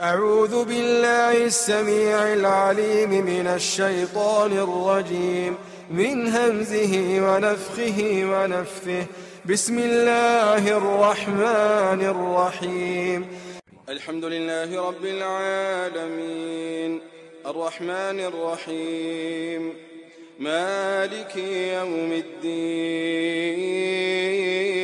أعوذ بالله السميع العليم من الشيطان الرجيم من همزه ونفخه ونفثه. بسم الله الرحمن الرحيم. الحمد لله رب العالمين. الرحمن الرحيم. مالك يوم الدين.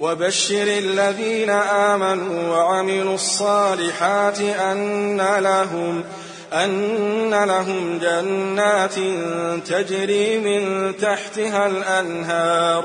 وبشر الذين آمنوا وعملوا الصالحات أن لهم أن لهم جنات تجري من تحتها الأنهار.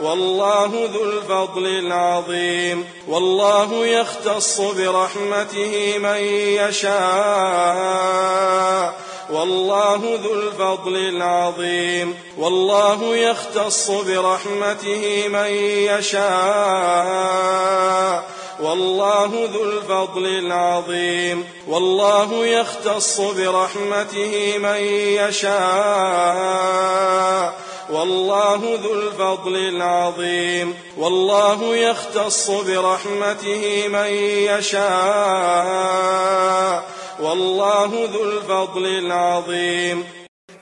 والله ذو الفضل العظيم. والله يختص برحمته من يشاء. والله ذو الفضل العظيم. والله يختص برحمته من يشاء. والله ذو الفضل العظيم. والله يختص برحمته من يشاء. والله ذو الفضل العظيم. والله يختص برحمته من يشاء. والله ذو الفضل العظيم.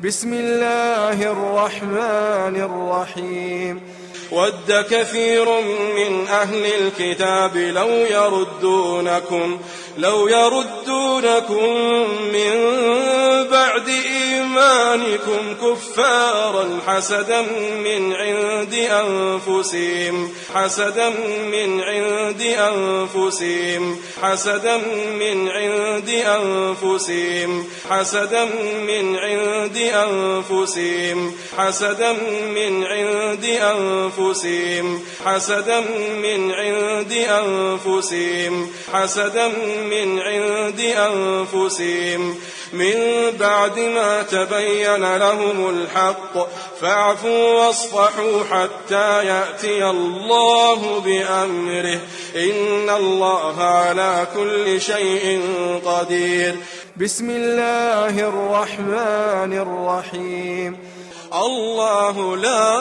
بسم الله الرحمن الرحيم. ود كثير من أهل الكتاب لو يردونكم لو يردونكم من بعد إيمانكم كفارا حسدا من عند أنفسهم حسدا من عند أنفسهم حسدا من عند أنفسهم حسدا من عند أنفسهم حسدا من عند أنفسهم حسدا من عند أنفسهم حسدا من عند أنفسهم من بعد ما تبين لهم الحق فاعفوا واصفحوا حتى يأتي الله بأمره. إن الله على كل شيء قدير. بسم الله الرحمن الرحيم. الله لا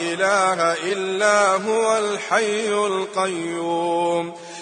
إله إلا هو الحي القيوم.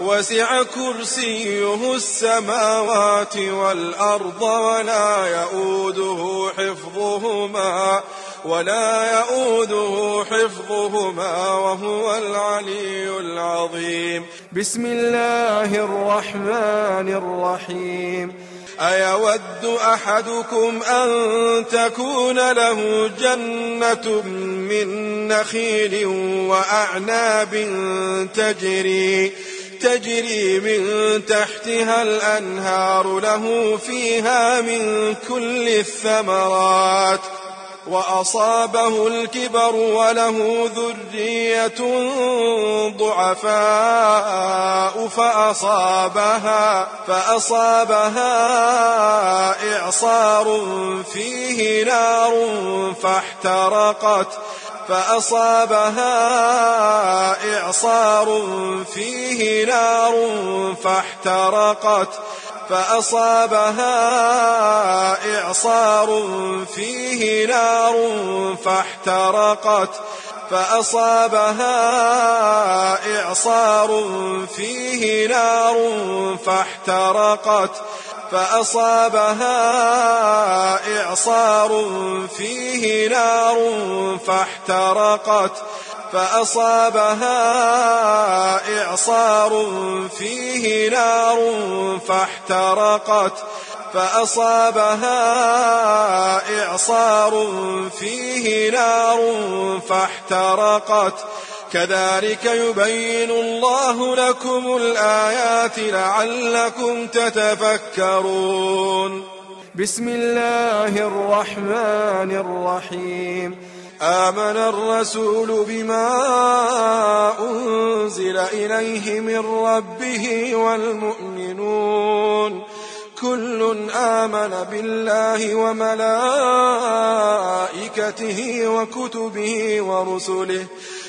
وسع كرسيه السماوات والأرض ولا يؤوده حفظهما ولا يؤوده حفظهما وهو العلي العظيم. بسم الله الرحمن الرحيم. أيود أحدكم أن تكون له جنة من نخيل وأعناب تجري تجري من تحتها الأنهار له فيها من كل الثمرات وأصابه الكبر وله ذرية ضعفاء فأصابها فأصابها إعصار فيه نار فاحترقت فأصابها إعصار فيه نار فاحترقت. فأصابها إعصار فيه نار فاحترقت. فأصابها إعصار فيه نار فاحترقت. فأصابها إعصار فيه نار فاحترقت. فأصابها إعصار فيه نار فاحترقت. فأصابها إعصار فيه نار فاحترقت. كذلك يبين الله لكم الآيات لعلكم تتفكرون. بسم الله الرحمن الرحيم. آمن الرسول بما أنزل إليه من ربه والمؤمنون. كل آمن بالله وملائكته وكتبه ورسله.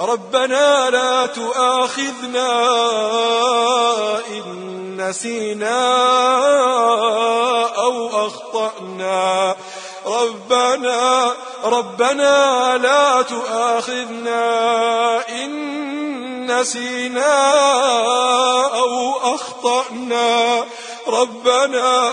ربنا لا تؤاخذنا إن نسينا أو أخطأنا. ربنا ربنا لا تؤاخذنا إن نسينا أو أخطأنا. ربنا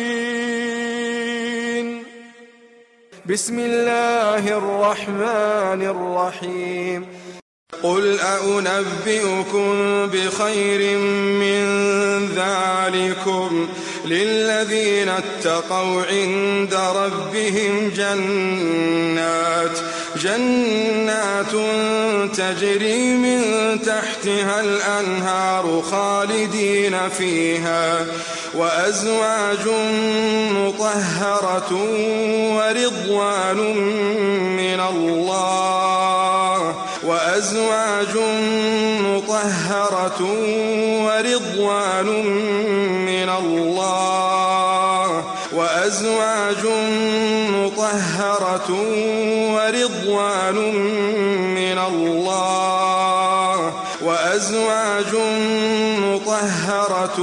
بسم الله الرحمن الرحيم. قل أنبئكم بخير من ذلكم للذين اتقوا عند ربهم جنات جنات تجري من تحتها الأنهار خالدين فيها. وأزواج مطهرة ورضوان من الله. وأزواج مطهرة ورضوان من الله. وأزواج مطهرة ورضوان من الله. وأزواج مطهرة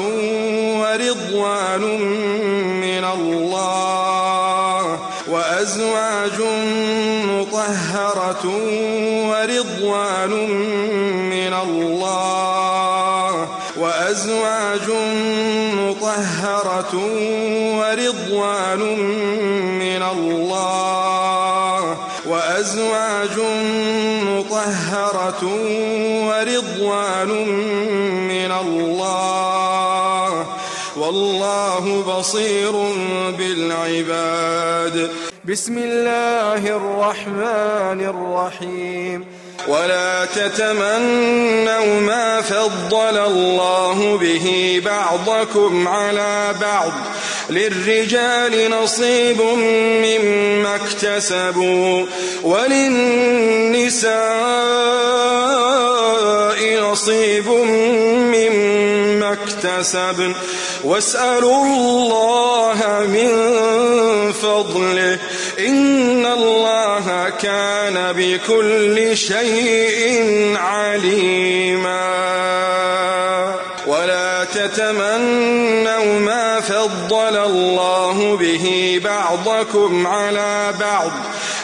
ورضوان من الله وأزواج مطهرة ورضوان من الله وأزواج مطهرة ورضوان من الله وأزواج مطهرة ورضوان من الله. والله بصير بالعباد. بسم الله الرحمن الرحيم. ولا تتمنوا ما فضل الله به بعضكم على بعض. للرجال نصيب مما اكتسبوا. وللنساء نصيب مما اكتسبن. واسألوا الله من فضله. إن الله كان بكل شيء عليما. ولا تتمنوا ما فضل الله به بعضكم على بعض.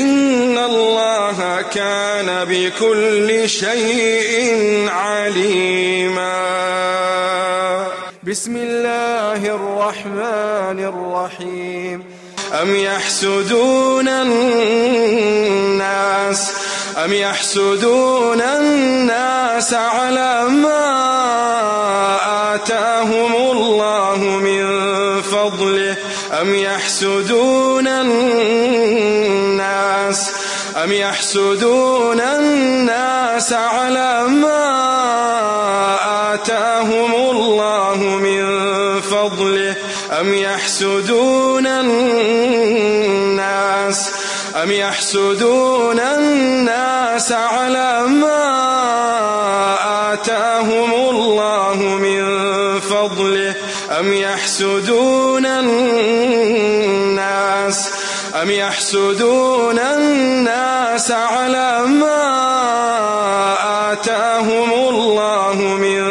إن الله كان بكل شيء عليما. بسم الله الرحمن الرحيم. أم يحسدون الناس؟ أم يحسدون الناس على ما آتاهم الله من فضله؟ أم يحسدون الناس أم يحسدون الناس على ما آتاهم الله من فضله؟ أم يحسدون الناس؟ أم يحسدون الناس على ما آتاهم الله من فضله؟ أم يحسدون الناس؟ أم يحسدون الناس على ما آتاهم الله من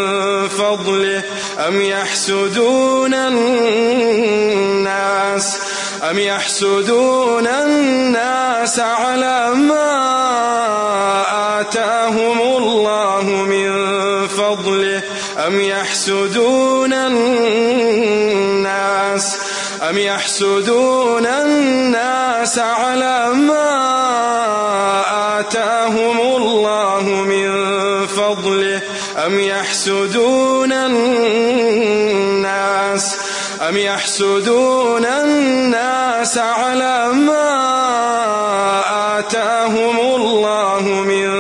فضله. أم يحسدون الناس؟ أم يحسدون الناس على ما آتاهم الله من فضله؟ أم يحسدون الناس؟ أم يحسدون الناس على ما أم يحسدون الناس؟ أم يحسدون الناس على ما آتاهم الله من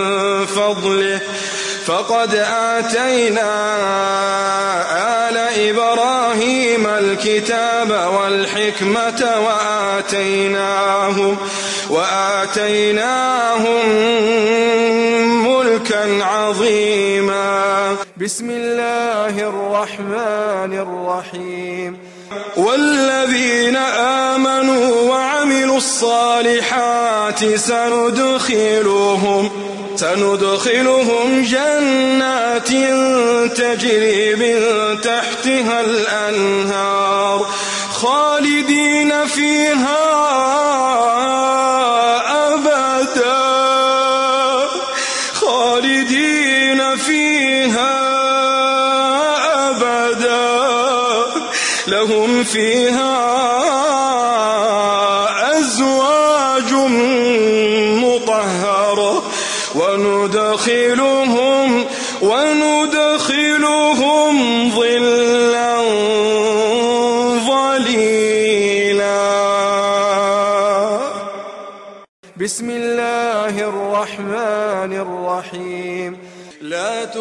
فضله؟ فقد آتينا آل إبراهيم الكتاب والحكمة وآتيناهم وآتيناهم بسم الله الرحمن الرحيم. والذين آمنوا وعملوا الصالحات سندخلهم سندخلهم جنات تجري من تحتها الأنهار خالدين فيها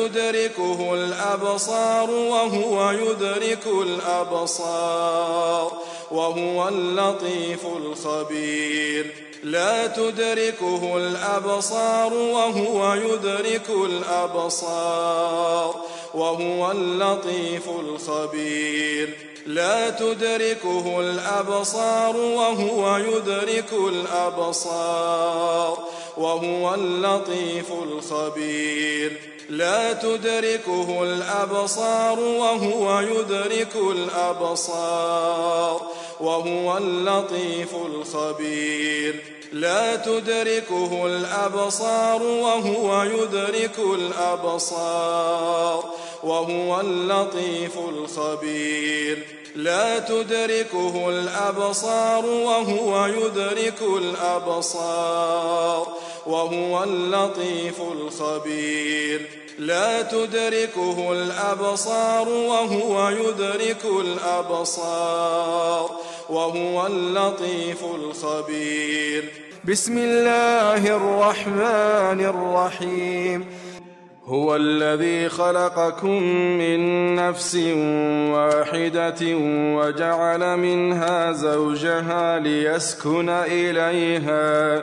تدركه الأبصار وهو يدرك الأبصار وهو اللطيف الخبير. لا تدركه الأبصار وهو يدرك الأبصار وهو اللطيف الخبير. لا تدركه الأبصار وهو يدرك الأبصار وهو اللطيف الخبير. لا تدركه الأبصار وهو يدرك الأبصار وهو اللطيف الخبير. لا تدركه الأبصار وهو يدرك الأبصار وهو اللطيف الخبير. لا تدركه الأبصار وهو يدرك الأبصار وهو اللطيف الخبير. لا تدركه الأبصار وهو يدرك الأبصار وهو اللطيف الخبير. بسم الله الرحمن الرحيم. هو الذي خلقكم من نفس واحدة وجعل منها زوجها ليسكن إليها.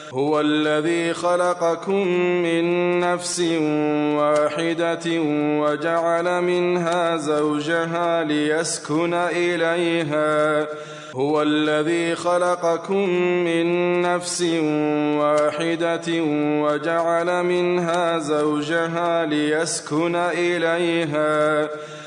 هو الذي خلقكم من نفس واحدة وجعل منها زوجها ليسكن إليها. هو الذي خلقكم من نفس واحدة وجعل منها زوجها ليسكن إليها.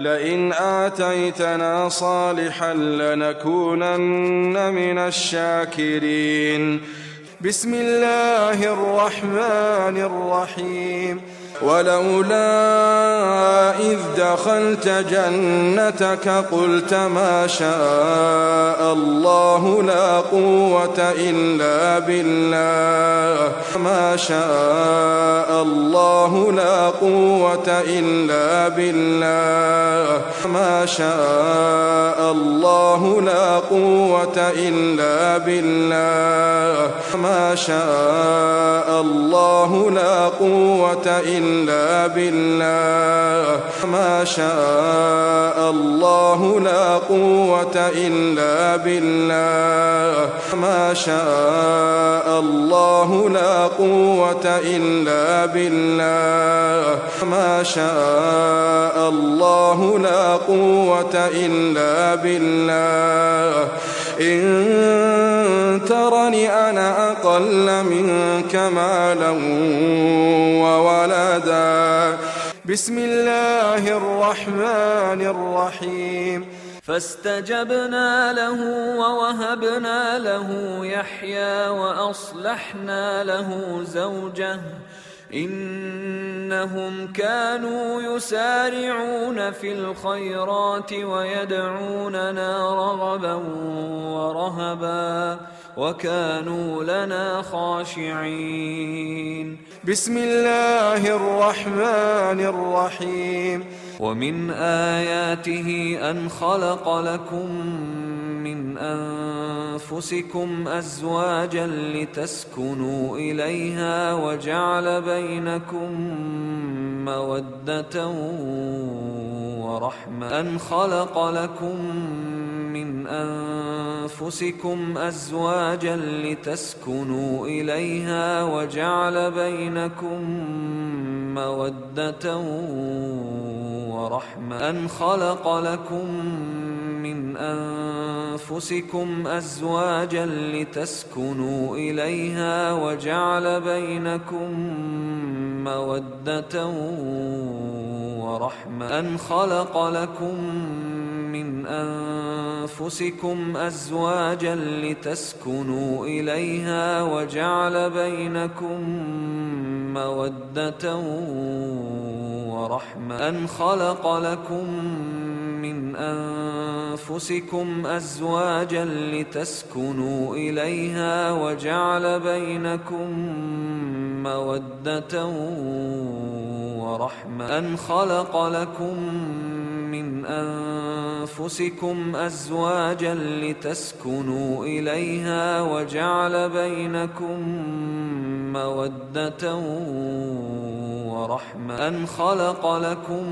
لئن آتيتنا صالحا لنكونن من الشاكرين. بسم الله الرحمن الرحيم. ولولا إذ دخلت جنتك قلت ما شاء الله لا قوة إلا بالله. ما شاء الله لا قوة إلا بالله. ما شاء الله لا قوة إلا بالله. ما شاء الله لا قوة إلا إلا بالله. ما شاء الله لا قوة إلا بالله. ما شاء الله لا قوة إلا بالله. ما شاء الله لا قوة إلا بالله. إن ترني أنا أقل منك مالا وولدا. بسم الله الرحمن الرحيم. فاستجبنا له ووهبنا له يحيى وأصلحنا له زوجه. إنهم كانوا يسارعون في الخيرات ويدعوننا رغبا ورهبا وكانوا لنا خاشعين. بسم الله الرحمن الرحيم. ومن آياته أن خلق لكم من أنفسكم أزواجا لتسكنوا إليها وجعل بينكم مودة ورحمة. أن خلق لكم من أنفسكم أزواجا لتسكنوا إليها وجعل بينكم مودة ورحمة. أن خلق لكم من أنفسكم أزواجا لتسكنوا إليها وجعل بينكم مودة ورحمة. أن خلق لكم من أنفسكم أزواجا لتسكنوا إليها وجعل بينكم مودة ورحمة. أن خلق لكم أنفسكم أزواجا لتسكنوا إليها وجعل بينكم مودة ورحمة. أن خلق لكم من أنفسكم أزواجا لتسكنوا إليها وجعل بينكم مودة ورحمة. أن خلق لكم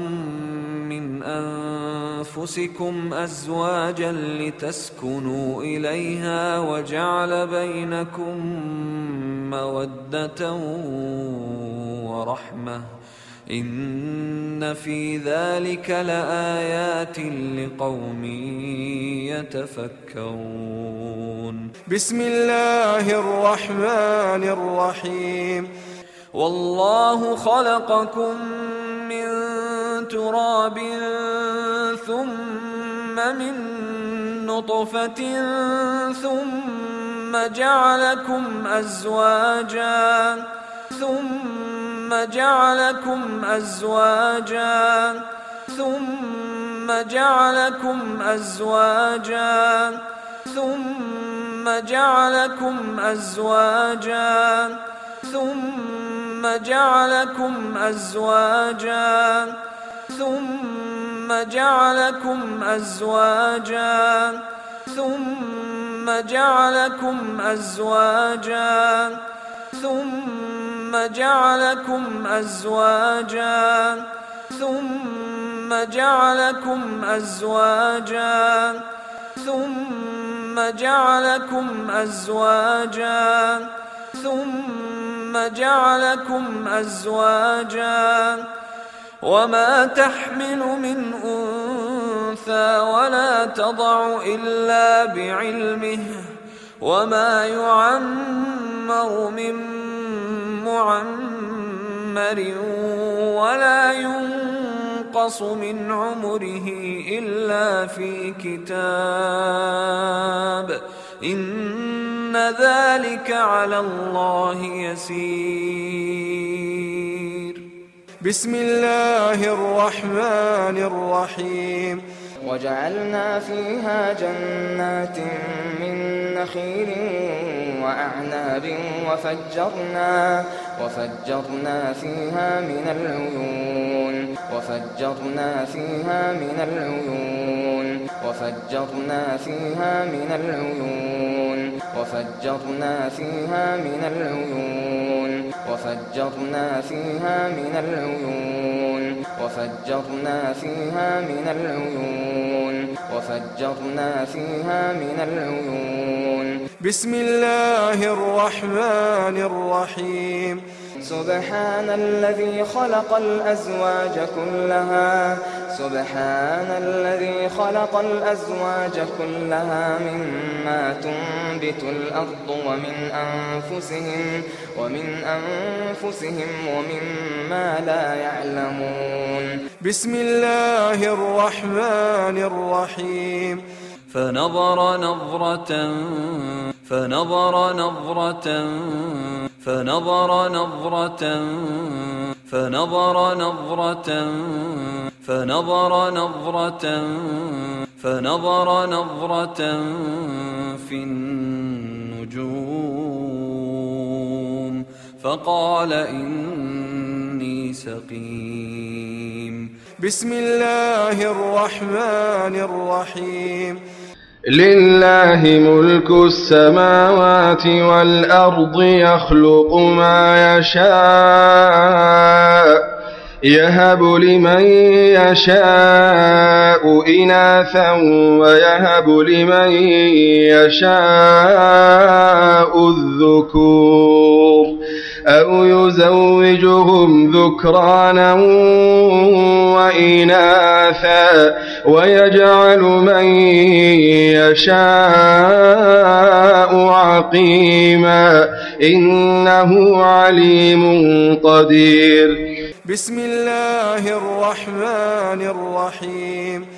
من أنفسكم أزواجا لتسكنوا إليها وجعل بينكم مودة ورحمة. إن في ذلك لآيات لقوم يتفكرون. بسم الله الرحمن الرحيم. والله خلقكم من تراب ثم من نطفة ثم جعلكم أزواجا ثم جعلكم أزواجا ثم جعلكم أزواجا ثم جعلكم أزواجا ثم جعلكم أزواجا ثم جعلكم أزواجا ثم جعلكم أزواجا. ثم جعلكم أزواجا. ثم جعلكم أزواجا. ثم جعلكم أزواجا. ثم جعلكم أزواجا. وما تحمل من أنثى ولا تضع إلا بعلمه. وما يعمر من معمر ولا ينقص من عمره إلا في كتاب إن ذلك على الله يسير. بسم الله الرحمن الرحيم. وجعلنا فيها جنات من نخيل وأعناب وفجرنا وفجرنا فيها من العيون وفجرنا فيها من العيون وفجرنا فيها من العيون وفجرنا فيها من العيون وفجرنا فيها من العيون. وفجرنا فيها من العيون. وفجرنا فيها من العيون. بسم الله الرحمن الرحيم. سبحان الذي خلق الأزواج كلها. سبحان الذي خلق الأزواج كلها مما تنبت الأرض ومن أنفسهم ومن أنفسهم ومما لا يعلمون. بسم الله الرحمن الرحيم. فنظر نظرة فنظر نظرة فنظر نظرة فنظر نظرة فنظر نظرة فنظر نظرة في النجوم. فقال إني سقيم. بسم الله الرحمن الرحيم لله ملك السماوات والأرض يخلق ما يشاء يهب لمن يشاء إناثا ويهب لمن يشاء الذكور أو يزوجهم ذكرانا وإناثا ويجعل من يشاء عقيما إنه عليم قدير. بسم الله الرحمن الرحيم.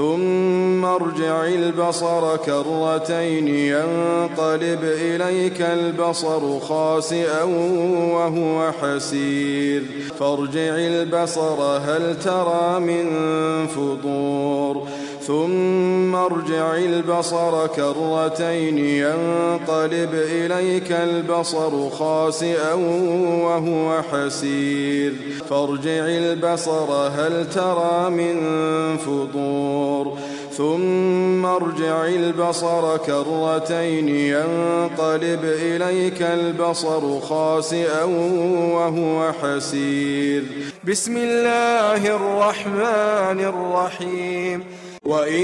ثم ارجع البصر كرتين ينقلب إليك البصر خاسئا وهو حسير. فارجع البصر هل ترى من فطور؟ ثم ارجع البصر كرتين ينقلب إليك البصر خاسئا وهو حسير. فارجع البصر هل ترى من فطور. ثم ارجع البصر كرتين ينقلب إليك البصر خاسئا وهو حسير. بسم الله الرحمن الرحيم. وإن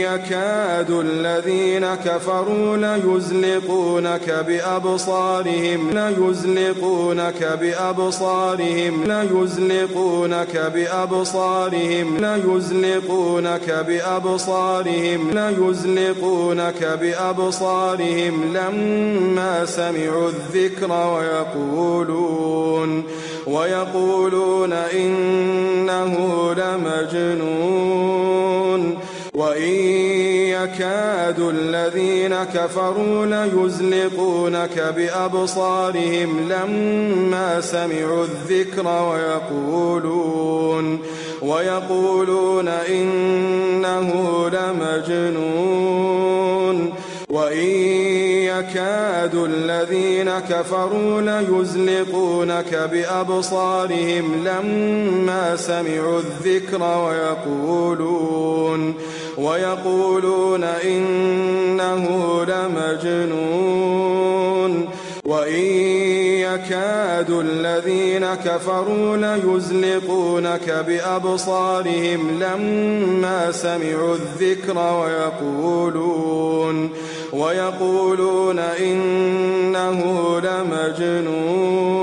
يكاد الذين كفروا ليزلقونك بأبصارهم ليزلقونك بأبصارهم ليزلقونك بأبصارهم ليزلقونك بأبصارهم ليزلقونك بأبصارهم. لما سمعوا الذكر ويقولون ويقولون إنه لمجنون. وإن يكاد الذين كفروا ليزلقونك بأبصارهم لما سمعوا الذكر ويقولون ويقولون إنه لمجنون وإن يكاد الذين كفروا ليزلقونك بأبصارهم لما سمعوا الذكر ويقولون ويقولون إنه لمجنون وإن يكاد الذين كفروا ليزلقونك بأبصارهم لما سمعوا الذكر ويقولون ويقولون إنه لمجنون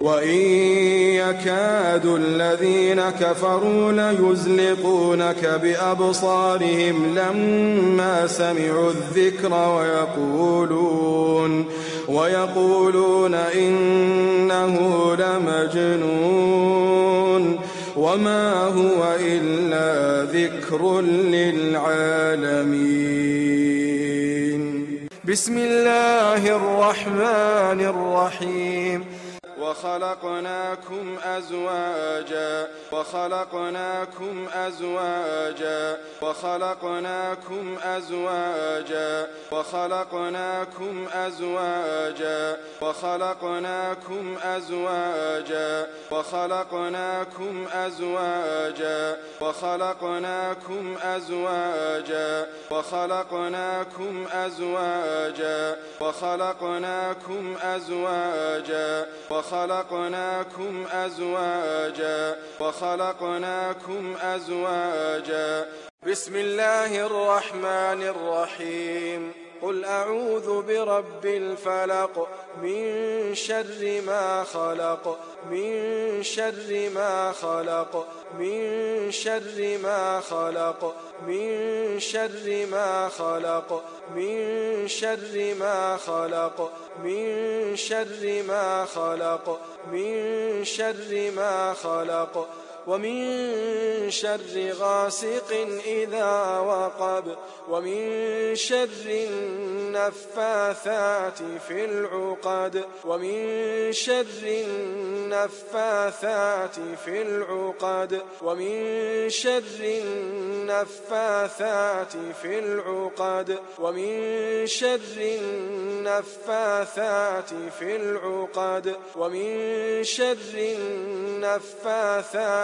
وإن يكاد الذين كفروا ليزلقونك بأبصارهم لما سمعوا الذكر ويقولون ويقولون إنه لمجنون وما هو إلا ذكر للعالمين. بسم الله الرحمن الرحيم. وخلقناكم أزواجا وخلقناكم أزواجا وخلقناكم أزواجا وخلقناكم أزواجا وخلقناكم أزواجا وخلقناكم أزواجا وخلقناكم أزواجا وخلقناكم أزواجا وخلقناكم أزواجا وخلقناكم أزواجا وخلقناكم أزواجا. بسم الله الرحمن الرحيم. قل أعوذ برب الفلق من شر ما خلق من شر ما خلق من شر ما خلق من شر ما خلق من شر ما خلق من شر ما خلق من شر ما خلق. ومن شر غاسق إذا وقب ومن شر النفاثات في العقد ومن شر النفاثات في العقد ومن شر النفاثات في العقد ومن شر النفاثات في العقد ومن شر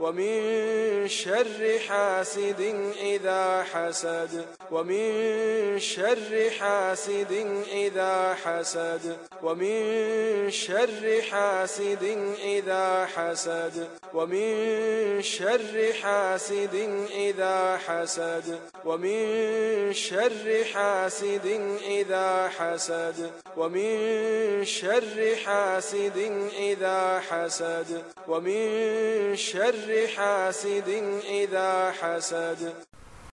ومن شر حاسد إذا حسد. ومن شر حاسد إذا حسد. ومن شر حاسد إذا حسد. ومن شر حاسد إذا حسد. ومن شر حاسد إذا حسد ومن شر حاسد إذا حسد ومن شر حاسد إذا حسد.